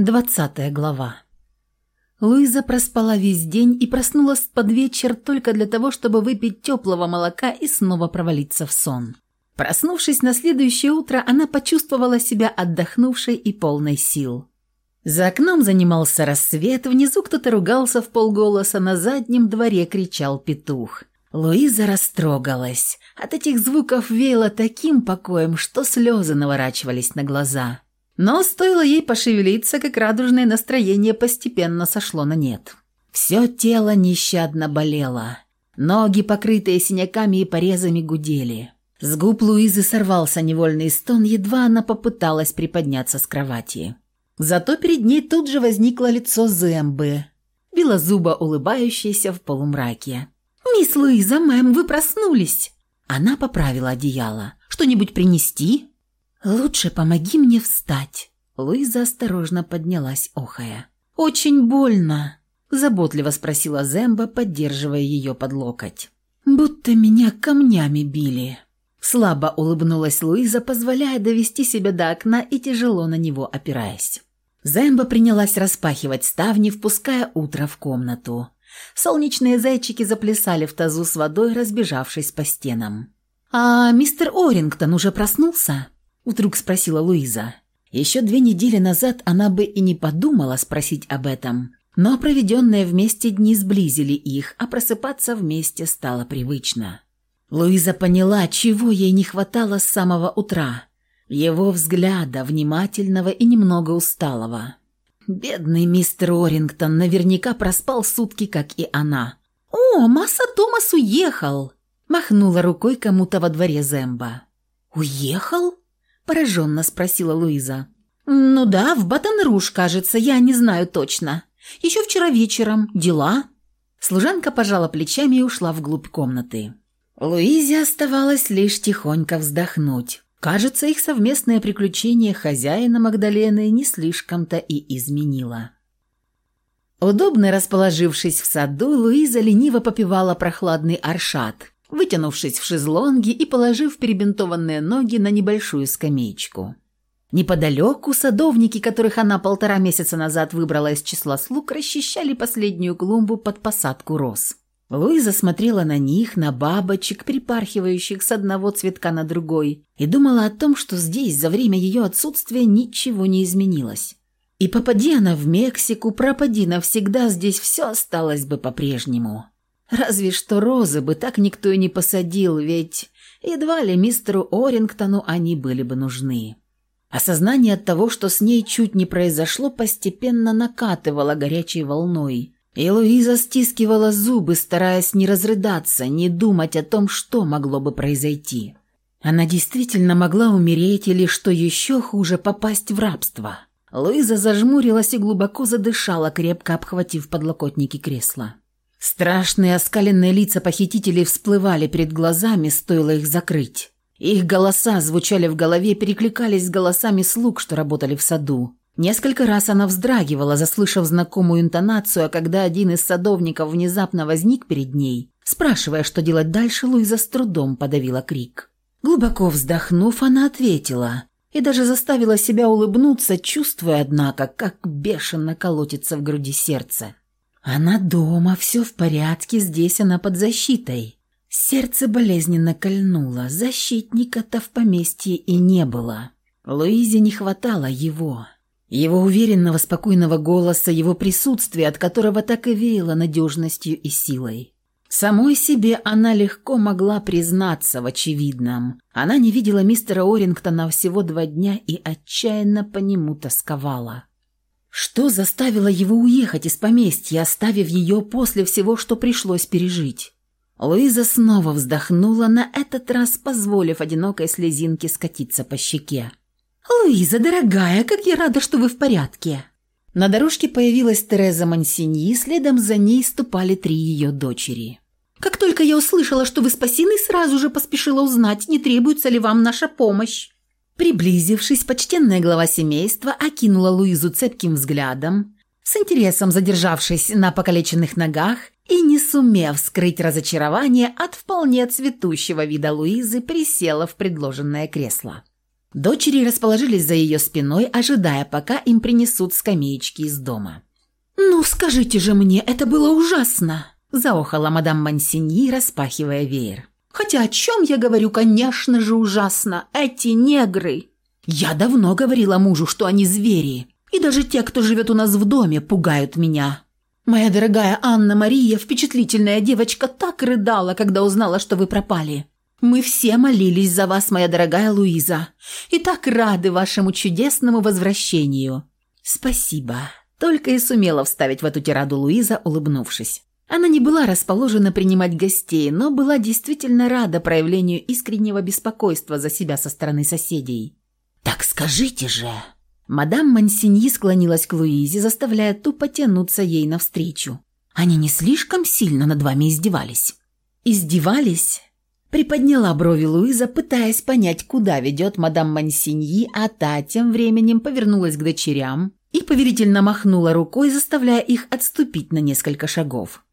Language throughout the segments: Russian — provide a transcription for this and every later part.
Двадцатая глава. Луиза проспала весь день и проснулась под вечер только для того, чтобы выпить теплого молока и снова провалиться в сон. Проснувшись на следующее утро, она почувствовала себя отдохнувшей и полной сил. За окном занимался рассвет, внизу кто-то ругался в полголоса, на заднем дворе кричал петух. Луиза растрогалась. От этих звуков веяло таким покоем, что слезы наворачивались на глаза. Но стоило ей пошевелиться, как радужное настроение постепенно сошло на нет. Все тело нещадно болело. Ноги, покрытые синяками и порезами, гудели. С губ Луизы сорвался невольный стон, едва она попыталась приподняться с кровати. Зато перед ней тут же возникло лицо Зембы, белозубо улыбающееся в полумраке. «Мисс Луиза, мэм, вы проснулись!» Она поправила одеяло. «Что-нибудь принести?» «Лучше помоги мне встать». Луиза осторожно поднялась, охая. «Очень больно», – заботливо спросила Земба, поддерживая ее под локоть. «Будто меня камнями били». Слабо улыбнулась Луиза, позволяя довести себя до окна и тяжело на него опираясь. Земба принялась распахивать ставни, впуская утро в комнату. Солнечные зайчики заплясали в тазу с водой, разбежавшись по стенам. «А мистер Орингтон уже проснулся?» Вдруг спросила Луиза. Еще две недели назад она бы и не подумала спросить об этом, но проведенные вместе дни сблизили их, а просыпаться вместе стало привычно. Луиза поняла, чего ей не хватало с самого утра. Его взгляда, внимательного и немного усталого. Бедный мистер Орингтон наверняка проспал сутки, как и она. «О, Масса Томас уехал!» Махнула рукой кому-то во дворе Земба. «Уехал?» Пораженно спросила Луиза. «Ну да, в Батон-Руж, кажется, я не знаю точно. Еще вчера вечером. Дела?» Служанка пожала плечами и ушла вглубь комнаты. Луизе оставалось лишь тихонько вздохнуть. Кажется, их совместное приключение хозяина Магдалены не слишком-то и изменило. Удобно расположившись в саду, Луиза лениво попивала прохладный аршат, вытянувшись в шезлонге и положив перебинтованные ноги на небольшую скамеечку. Неподалеку садовники, которых она полтора месяца назад выбрала из числа слуг, расчищали последнюю клумбу под посадку роз. Луиза смотрела на них, на бабочек, припархивающих с одного цветка на другой, и думала о том, что здесь за время ее отсутствия ничего не изменилось. И попади она в Мексику, пропади навсегда, здесь все осталось бы по-прежнему. Разве что розы бы так никто и не посадил, ведь едва ли мистеру Орингтону они были бы нужны. Осознание от того, что с ней чуть не произошло, постепенно накатывало горячей волной. И Луиза стискивала зубы, стараясь не разрыдаться, не думать о том, что могло бы произойти. Она действительно могла умереть или, что еще хуже, попасть в рабство. Луиза зажмурилась и глубоко задышала, крепко обхватив подлокотники кресла. Страшные оскаленные лица похитителей всплывали перед глазами, стоило их закрыть. Их голоса звучали в голове, перекликались с голосами слуг, что работали в саду. Несколько раз она вздрагивала, заслышав знакомую интонацию, а когда один из садовников внезапно возник перед ней, спрашивая, что делать дальше, Луиза с трудом подавила крик. Глубоко вздохнув, она ответила и даже заставила себя улыбнуться, чувствуя, однако, как бешено колотится в груди сердце. Она дома, все в порядке, здесь она под защитой. Сердце болезненно кольнуло, защитника-то в поместье и не было. Луизе не хватало его. Его уверенного, спокойного голоса, его присутствия, от которого так и веяло надежностью и силой. Самой себе она легко могла признаться в очевидном. Она не видела мистера Орингтона всего два дня и отчаянно по нему тосковала. Что заставило его уехать из поместья, оставив ее после всего, что пришлось пережить? Луиза снова вздохнула, на этот раз позволив одинокой слезинке скатиться по щеке. «Луиза, дорогая, как я рада, что вы в порядке!» На дорожке появилась Тереза Мансиньи, следом за ней ступали три ее дочери. «Как только я услышала, что вы спасены, сразу же поспешила узнать, не требуется ли вам наша помощь». Приблизившись, почтенная глава семейства окинула Луизу цепким взглядом, с интересом задержавшись на покалеченных ногах и, не сумев скрыть разочарование от вполне цветущего вида Луизы, присела в предложенное кресло. Дочери расположились за ее спиной, ожидая, пока им принесут скамеечки из дома. «Ну, скажите же мне, это было ужасно!» – заохала мадам Мансиньи, распахивая веер. «Хотя о чем я говорю, конечно же, ужасно! Эти негры!» «Я давно говорила мужу, что они звери, и даже те, кто живет у нас в доме, пугают меня. Моя дорогая Анна-Мария, впечатлительная девочка, так рыдала, когда узнала, что вы пропали. Мы все молились за вас, моя дорогая Луиза, и так рады вашему чудесному возвращению». «Спасибо», – только и сумела вставить в эту тираду Луиза, улыбнувшись. Она не была расположена принимать гостей, но была действительно рада проявлению искреннего беспокойства за себя со стороны соседей. «Так скажите же!» Мадам Мансиньи склонилась к Луизе, заставляя ту потянуться ей навстречу. «Они не слишком сильно над вами издевались?» «Издевались?» Приподняла брови Луиза, пытаясь понять, куда ведет мадам Мансиньи, а та тем временем повернулась к дочерям и поверительно махнула рукой, заставляя их отступить на несколько шагов.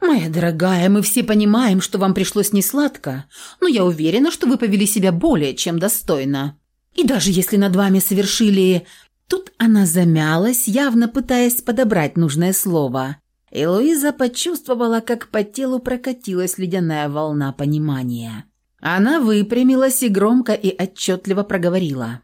«Моя дорогая, мы все понимаем, что вам пришлось несладко, но я уверена, что вы повели себя более чем достойно. И даже если над вами совершили...» Тут она замялась, явно пытаясь подобрать нужное слово. И Луиза почувствовала, как по телу прокатилась ледяная волна понимания. Она выпрямилась и громко и отчетливо проговорила.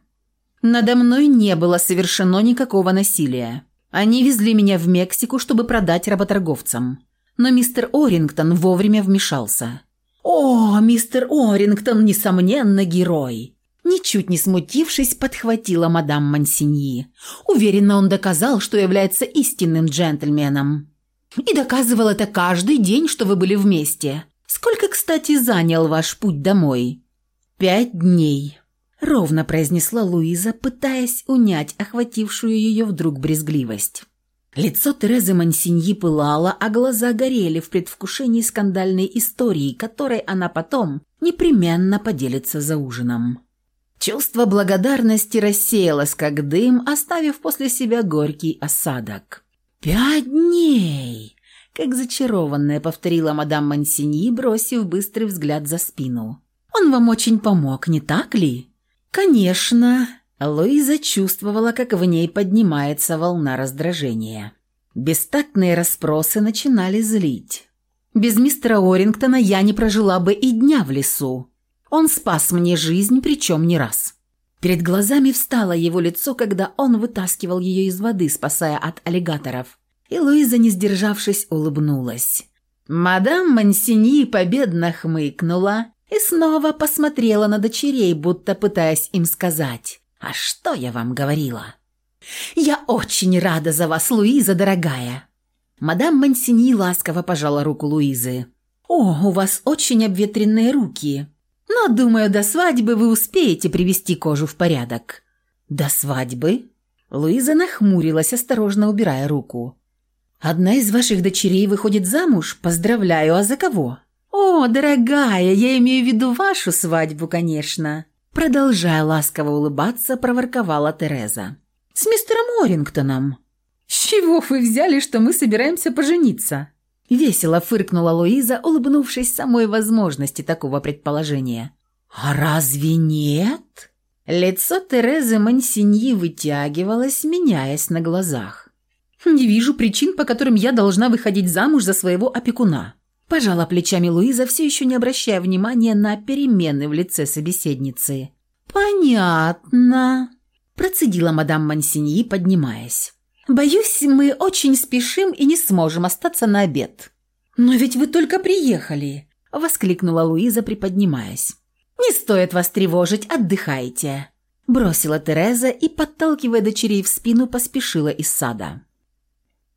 «Надо мной не было совершено никакого насилия. Они везли меня в Мексику, чтобы продать работорговцам. Но мистер Орингтон вовремя вмешался». «О, мистер Орингтон, несомненно, герой!» Ничуть не смутившись, подхватила мадам Мансиньи. Уверенно он доказал, что является истинным джентльменом. И доказывал это каждый день, что вы были вместе. Сколько, кстати, занял ваш путь домой? Пять дней. Ровно произнесла Луиза, пытаясь унять охватившую ее вдруг брезгливость. Лицо Терезы Мансиньи пылало, а глаза горели в предвкушении скандальной истории, которой она потом непременно поделится за ужином. Чувство благодарности рассеялось, как дым, оставив после себя горький осадок. «Пять дней!» — как зачарованная повторила мадам Мансиньи, бросив быстрый взгляд за спину. «Он вам очень помог, не так ли?» «Конечно!» Луиза чувствовала, как в ней поднимается волна раздражения. Бестактные расспросы начинали злить. «Без мистера Орингтона я не прожила бы и дня в лесу. Он спас мне жизнь, причем не раз. Перед глазами встало его лицо, когда он вытаскивал ее из воды, спасая от аллигаторов. И Луиза, не сдержавшись, улыбнулась. Мадам Мансини победно хмыкнула и снова посмотрела на дочерей, будто пытаясь им сказать «А что я вам говорила?» «Я очень рада за вас, Луиза, дорогая!» Мадам Мансини ласково пожала руку Луизы. «О, у вас очень обветренные руки. Но, думаю, до свадьбы вы успеете привести кожу в порядок». «До свадьбы?» Луиза нахмурилась, осторожно убирая руку. «Одна из ваших дочерей выходит замуж? Поздравляю, а за кого?» «О, дорогая, я имею в виду вашу свадьбу, конечно!» Продолжая ласково улыбаться, проворковала Тереза. «С мистером Орингтоном». «С чего вы взяли, что мы собираемся пожениться?» Весело фыркнула Луиза, улыбнувшись самой возможности такого предположения. «А разве нет?» Лицо Терезы Мансиньи вытягивалось, меняясь на глазах. «Не вижу причин, по которым я должна выходить замуж за своего опекуна». Пожала плечами Луиза, все еще не обращая внимания на перемены в лице собеседницы. «Понятно», – процедила мадам Мансиньи, поднимаясь. «Боюсь, мы очень спешим и не сможем остаться на обед». «Но ведь вы только приехали!» – воскликнула Луиза, приподнимаясь. «Не стоит вас тревожить, отдыхайте!» Бросила Тереза и, подталкивая дочерей в спину, поспешила из сада.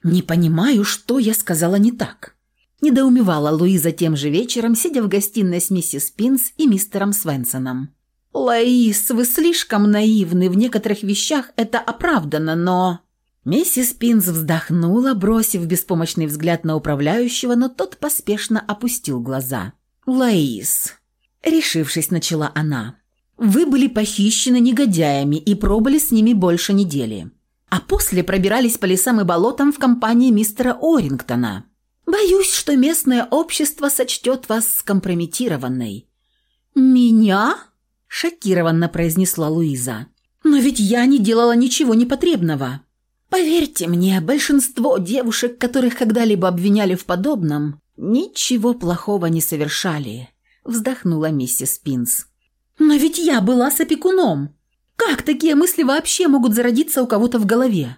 «Не понимаю, что я сказала не так», – недоумевала Луиза тем же вечером, сидя в гостиной с миссис Пинс и мистером Свенсоном. «Лаис, вы слишком наивны, в некоторых вещах это оправдано, но...» Миссис Пинс вздохнула, бросив беспомощный взгляд на управляющего, но тот поспешно опустил глаза. «Лаис», — решившись, начала она, — «вы были похищены негодяями и пробыли с ними больше недели, а после пробирались по лесам и болотам в компании мистера Орингтона. Боюсь, что местное общество сочтет вас скомпрометированной». «Меня?» – шокированно произнесла Луиза. «Но ведь я не делала ничего непотребного. Поверьте мне, большинство девушек, которых когда-либо обвиняли в подобном, ничего плохого не совершали», – вздохнула миссис Пинс. «Но ведь я была с опекуном. Как такие мысли вообще могут зародиться у кого-то в голове?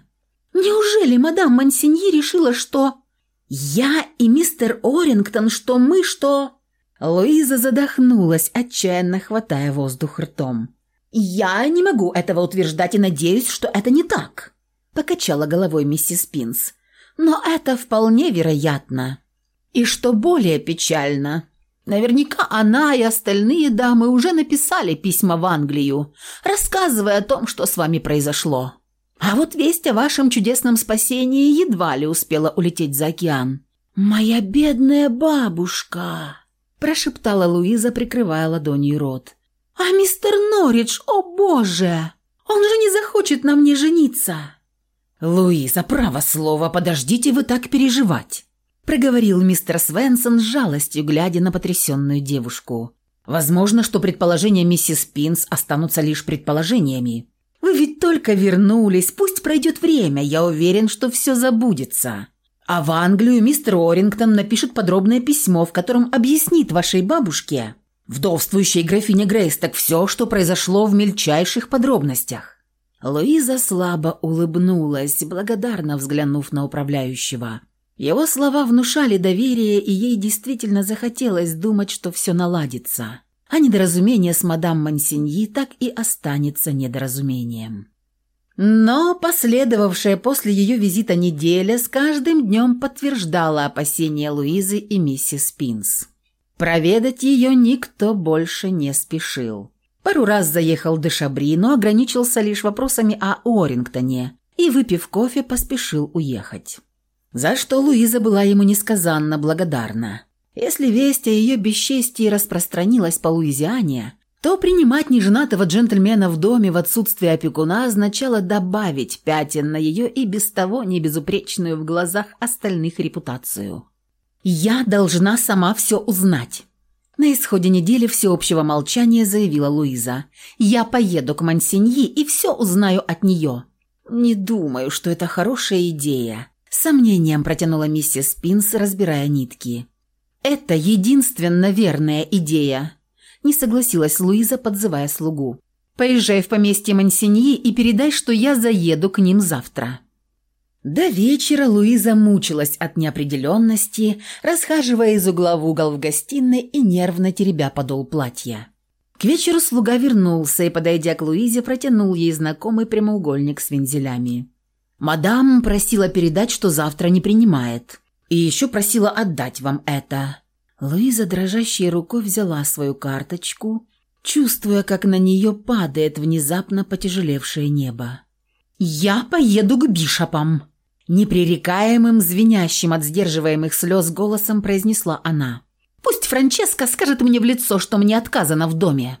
Неужели мадам Мансиньи решила, что...» «Я и мистер Орингтон, что мы, что...» Луиза задохнулась, отчаянно хватая воздух ртом. «Я не могу этого утверждать и надеюсь, что это не так», – покачала головой миссис Пинс. «Но это вполне вероятно. И что более печально, наверняка она и остальные дамы уже написали письма в Англию, рассказывая о том, что с вами произошло. А вот весть о вашем чудесном спасении едва ли успела улететь за океан». «Моя бедная бабушка!» прошептала Луиза, прикрывая ладонью рот. «А мистер Норридж, о боже! Он же не захочет на мне жениться!» «Луиза, право слово, подождите вы так переживать!» проговорил мистер Свенсон с жалостью, глядя на потрясенную девушку. «Возможно, что предположения миссис Пинс останутся лишь предположениями. Вы ведь только вернулись, пусть пройдет время, я уверен, что все забудется. А в Англию мистер Орингтон напишет подробное письмо, в котором объяснит вашей бабушке, вдовствующей графине Грейсток, все, что произошло в мельчайших подробностях». Луиза слабо улыбнулась, благодарно взглянув на управляющего. Его слова внушали доверие, и ей действительно захотелось думать, что все наладится. А недоразумение с мадам Мансиньи так и останется недоразумением. Но последовавшая после ее визита неделя с каждым днем подтверждала опасения Луизы и миссис Пинс. Проведать ее никто больше не спешил. Пару раз заехал Дешабри, но ограничился лишь вопросами о Орингтоне и, выпив кофе, поспешил уехать. За что Луиза была ему несказанно благодарна. Если весть о ее бесчестии распространилась по Луизиане, то принимать неженатого джентльмена в доме в отсутствие опекуна означало добавить пятен на ее и без того небезупречную в глазах остальных репутацию. «Я должна сама все узнать». На исходе недели всеобщего молчания заявила Луиза. «Я поеду к Мансиньи и все узнаю от нее». «Не думаю, что это хорошая идея», – сомнением протянула миссис Пинс, разбирая нитки. «Это единственно верная идея», не согласилась Луиза, подзывая слугу. «Поезжай в поместье Мансиньи и передай, что я заеду к ним завтра». До вечера Луиза мучилась от неопределенности, расхаживая из угла в угол в гостиной и нервно теребя подол платья. К вечеру слуга вернулся и, подойдя к Луизе, протянул ей знакомый прямоугольник с вензелями. «Мадам просила передать, что завтра не принимает. И еще просила отдать вам это. Луиза дрожащей рукой взяла свою карточку, чувствуя, как на нее падает внезапно потяжелевшее небо. «Я поеду к бишопам!» Непререкаемым, звенящим от сдерживаемых слез голосом произнесла она. «Пусть Франческа скажет мне в лицо, что мне отказано в доме».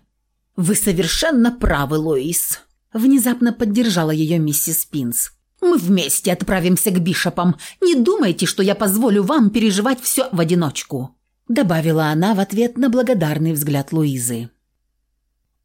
«Вы совершенно правы, Луис», – внезапно поддержала ее миссис Пинс. «Мы вместе отправимся к бишопам. Не думайте, что я позволю вам переживать все в одиночку» добавила она в ответ на благодарный взгляд Луизы.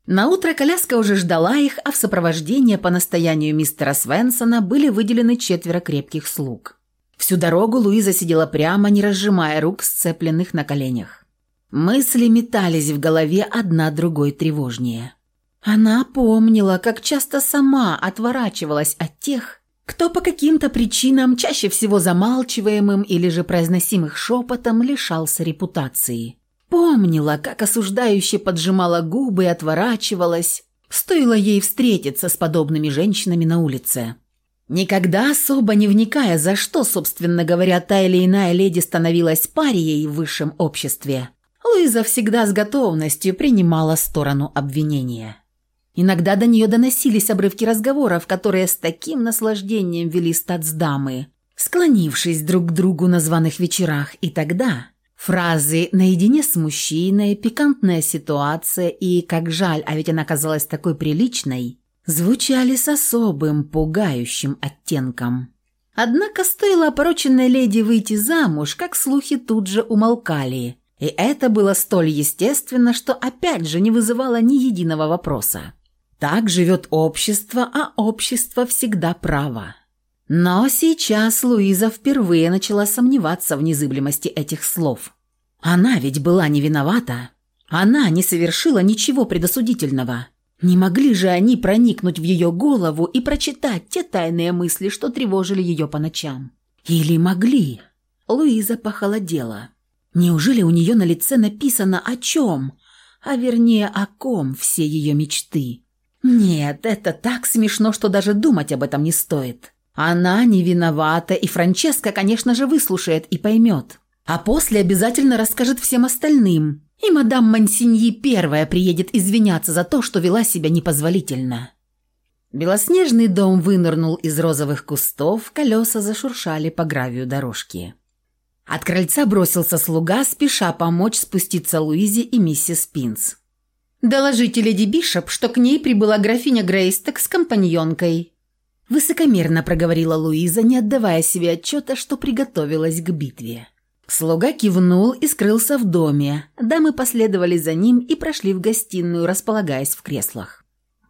Наутро коляска уже ждала их, а в сопровождении по настоянию мистера Свенсона были выделены четверо крепких слуг. Всю дорогу Луиза сидела прямо, не разжимая рук, сцепленных на коленях. Мысли метались в голове одна другой тревожнее. Она помнила, как часто сама отворачивалась от тех, кто по каким-то причинам, чаще всего замалчиваемым или же произносимых шепотом, лишался репутации. Помнила, как осуждающе поджимала губы и отворачивалась, стоило ей встретиться с подобными женщинами на улице. Никогда особо не вникая, за что, собственно говоря, та или иная леди становилась парией в высшем обществе, Луиза всегда с готовностью принимала сторону обвинения. Иногда до нее доносились обрывки разговоров, которые с таким наслаждением вели стацдамы, склонившись друг к другу на званых вечерах, и тогда фразы «наедине с мужчиной», «пикантная ситуация» и «как жаль, а ведь она казалась такой приличной» звучали с особым, пугающим оттенком. Однако стоило опороченной леди выйти замуж, как слухи тут же умолкали, И это было столь естественно, что опять же не вызывало ни единого вопроса. Так живет общество, а общество всегда право. Но сейчас Луиза впервые начала сомневаться в незыблемости этих слов. Она ведь была не виновата. Она не совершила ничего предосудительного. Не могли же они проникнуть в ее голову и прочитать те тайные мысли, что тревожили ее по ночам? Или могли? Луиза похолодела. Неужели у нее на лице написано о чем? А вернее, о ком все ее мечты? Нет, это так смешно, что даже думать об этом не стоит. Она не виновата, и Франческа, конечно же, выслушает и поймет. А после обязательно расскажет всем остальным. И мадам Мансиньи первая приедет извиняться за то, что вела себя непозволительно. Белоснежный дом вынырнул из розовых кустов, колеса зашуршали по гравию дорожки. От крыльца бросился слуга, спеша помочь спуститься Луизе и миссис Пинс. «Доложите леди Бишоп, что к ней прибыла графиня Грейсток с компаньонкой». Высокомерно проговорила Луиза, не отдавая себе отчета, что приготовилась к битве. Слуга кивнул и скрылся в доме. Дамы последовали за ним и прошли в гостиную, располагаясь в креслах.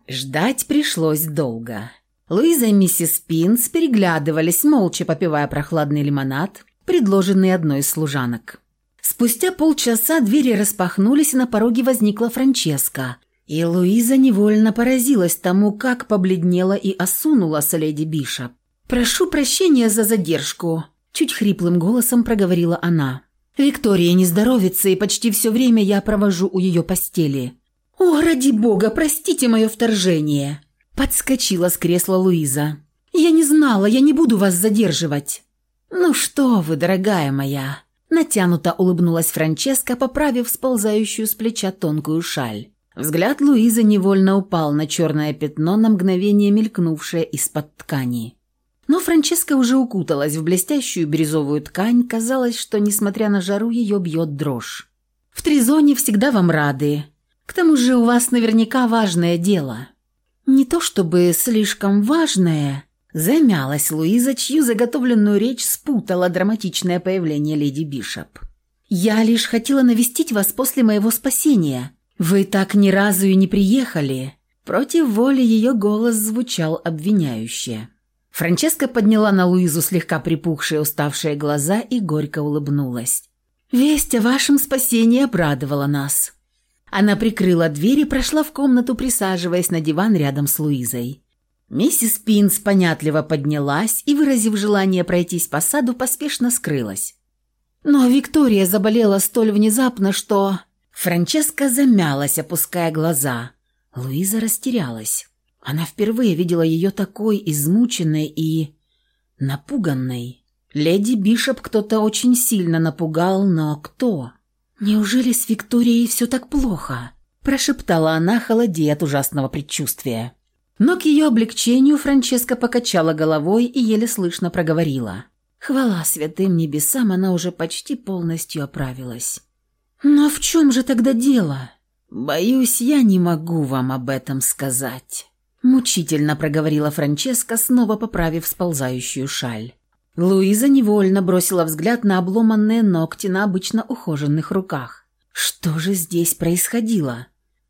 Ждать пришлось долго. Луиза и миссис Пинс переглядывались, молча попивая прохладный лимонад, предложенный одной из служанок. Спустя полчаса двери распахнулись, и на пороге возникла Франческа. И Луиза невольно поразилась тому, как побледнела и осунулась леди Бишоп. «Прошу прощения за задержку», – чуть хриплым голосом проговорила она. «Виктория не здоровится, и почти все время я провожу у ее постели». «О, ради бога, простите мое вторжение!» Подскочила с кресла Луиза. «Я не знала, я не буду вас задерживать». «Ну что вы, дорогая моя!» Натянуто улыбнулась Франческа, поправив сползающую с плеча тонкую шаль. Взгляд Луизы невольно упал на черное пятно, на мгновение мелькнувшее из-под ткани. Но Франческа уже укуталась в блестящую бирюзовую ткань, казалось, что, несмотря на жару, ее бьет дрожь. «В Тризоне всегда вам рады. К тому же у вас наверняка важное дело». «Не то чтобы слишком важное», Замялась Луиза, чью заготовленную речь спутала драматичное появление леди Бишоп. «Я лишь хотела навестить вас после моего спасения. Вы так ни разу и не приехали». Против воли ее голос звучал обвиняюще. Франческа подняла на Луизу слегка припухшие уставшие глаза и горько улыбнулась. «Весть о вашем спасении обрадовала нас». Она прикрыла дверь и прошла в комнату, присаживаясь на диван рядом с Луизой. Миссис Пинс понятливо поднялась и, выразив желание пройтись по саду, поспешно скрылась. Но Виктория заболела столь внезапно, что... Франческа замялась, опуская глаза. Луиза растерялась. Она впервые видела ее такой измученной и... напуганной. Леди Бишоп кто-то очень сильно напугал, но кто? «Неужели с Викторией все так плохо?» – прошептала она, холодея от ужасного предчувствия. Но к ее облегчению Франческа покачала головой и еле слышно проговорила. Хвала святым небесам, она уже почти полностью оправилась. «Но в чем же тогда дело?» «Боюсь, я не могу вам об этом сказать», – мучительно проговорила Франческа, снова поправив сползающую шаль. Луиза невольно бросила взгляд на обломанные ногти на обычно ухоженных руках. Что же здесь происходило?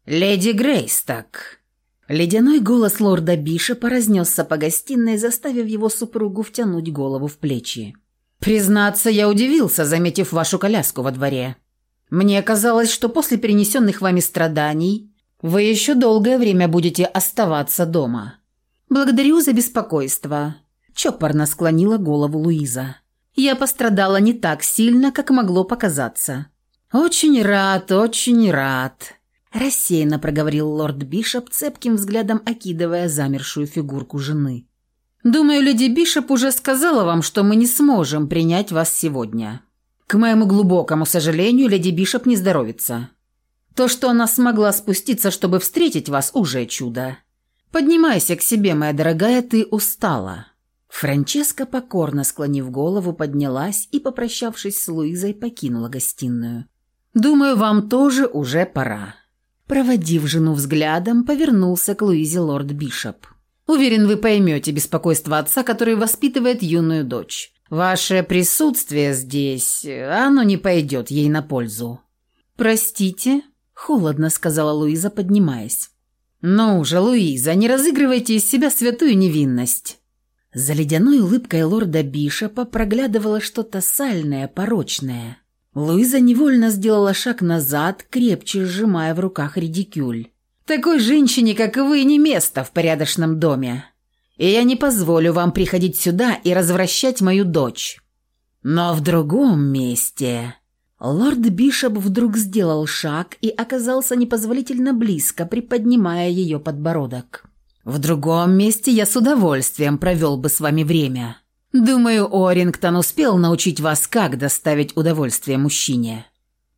«Леди Грейсток», Ледяной голос лорда Бишопа разнесся по гостиной, заставив его супругу втянуть голову в плечи. «Признаться, я удивился, заметив вашу коляску во дворе. Мне казалось, что после перенесенных вами страданий вы еще долгое время будете оставаться дома. Благодарю за беспокойство», – чопорно склонила голову Луиза. «Я пострадала не так сильно, как могло показаться». «Очень рад, очень рад», Рассеянно проговорил лорд Бишоп, цепким взглядом окидывая замершую фигурку жены. «Думаю, леди Бишоп уже сказала вам, что мы не сможем принять вас сегодня. К моему глубокому сожалению, леди Бишоп не здоровится. То, что она смогла спуститься, чтобы встретить вас, уже чудо. Поднимайся к себе, моя дорогая, ты устала». Франческа, покорно склонив голову, поднялась и, попрощавшись с Луизой, покинула гостиную. «Думаю, вам тоже уже пора». Проводив жену взглядом, повернулся к Луизе лорд Бишоп. «Уверен, вы поймете беспокойство отца, который воспитывает юную дочь. Ваше присутствие здесь, оно не пойдет ей на пользу». «Простите?» – холодно сказала Луиза, поднимаясь. «Ну уже, Луиза, не разыгрывайте из себя святую невинность». За ледяной улыбкой лорда Бишопа проглядывало что-то сальное, порочное. Луиза невольно сделала шаг назад, крепче сжимая в руках редикюль. «Такой женщине, как вы, не место в порядочном доме. И я не позволю вам приходить сюда и развращать мою дочь. Но в другом месте...» Лорд Бишоп вдруг сделал шаг и оказался непозволительно близко, приподнимая ее подбородок. «В другом месте я с удовольствием провел бы с вами время. Думаю, Орингтон успел научить вас, как доставить удовольствие мужчине».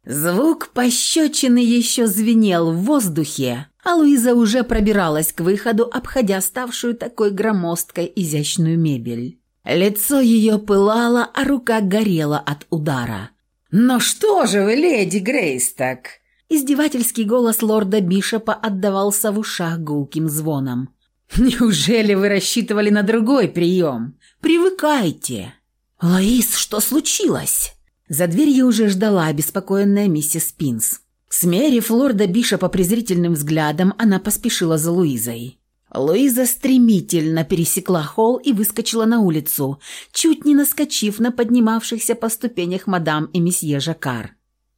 Звук пощечины еще звенел в воздухе, а Луиза уже пробиралась к выходу, обходя ставшую такой громоздкой изящную мебель. Лицо ее пылало, а рука горела от удара. «Но что же вы, леди Грейсток?» Издевательский голос лорда Бишопа отдавался в ушах гулким звоном. «Неужели вы рассчитывали на другой прием? Привыкайте!» «Лоис, что случилось?» За дверью уже ждала обеспокоенная миссис Пинс. Смерив лорда Бишопа презрительным взглядом, она поспешила за Луизой. Луиза стремительно пересекла холл и выскочила на улицу, чуть не наскочив на поднимавшихся по ступенях мадам и месье Жакар.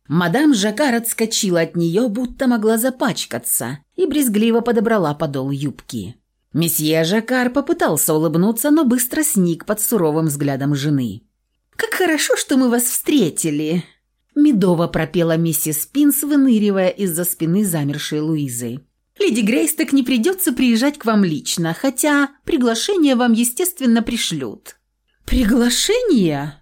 Мадам Жакар отскочила от нее, будто могла запачкаться, и брезгливо подобрала подол юбки. Месье Жакар попытался улыбнуться, но быстро сник под суровым взглядом жены. «Как хорошо, что мы вас встретили!» Медово пропела миссис Пинс, выныривая из-за спины замершей Луизы. «Леди Грейс так не придется приезжать к вам лично, хотя приглашение вам, естественно, пришлют». «Приглашение?»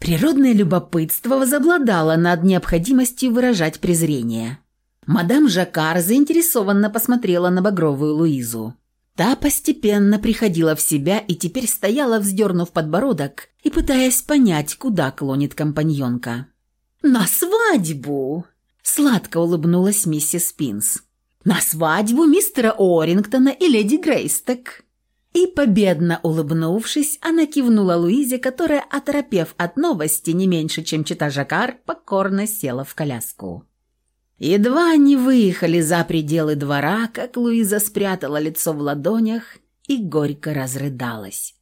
Природное любопытство возобладало над необходимостью выражать презрение. Мадам Жакар заинтересованно посмотрела на багровую Луизу. Та постепенно приходила в себя и теперь стояла, вздернув подбородок и пытаясь понять, куда клонит компаньонка. «На свадьбу!» – сладко улыбнулась миссис Пинс. «На свадьбу мистера Орингтона и леди Грейсток!» И, победно улыбнувшись, она кивнула Луизе, которая, оторопев от новости не меньше, чем чита Жакар, покорно села в коляску. Едва они выехали за пределы двора, как Луиза спрятала лицо в ладонях и горько разрыдалась.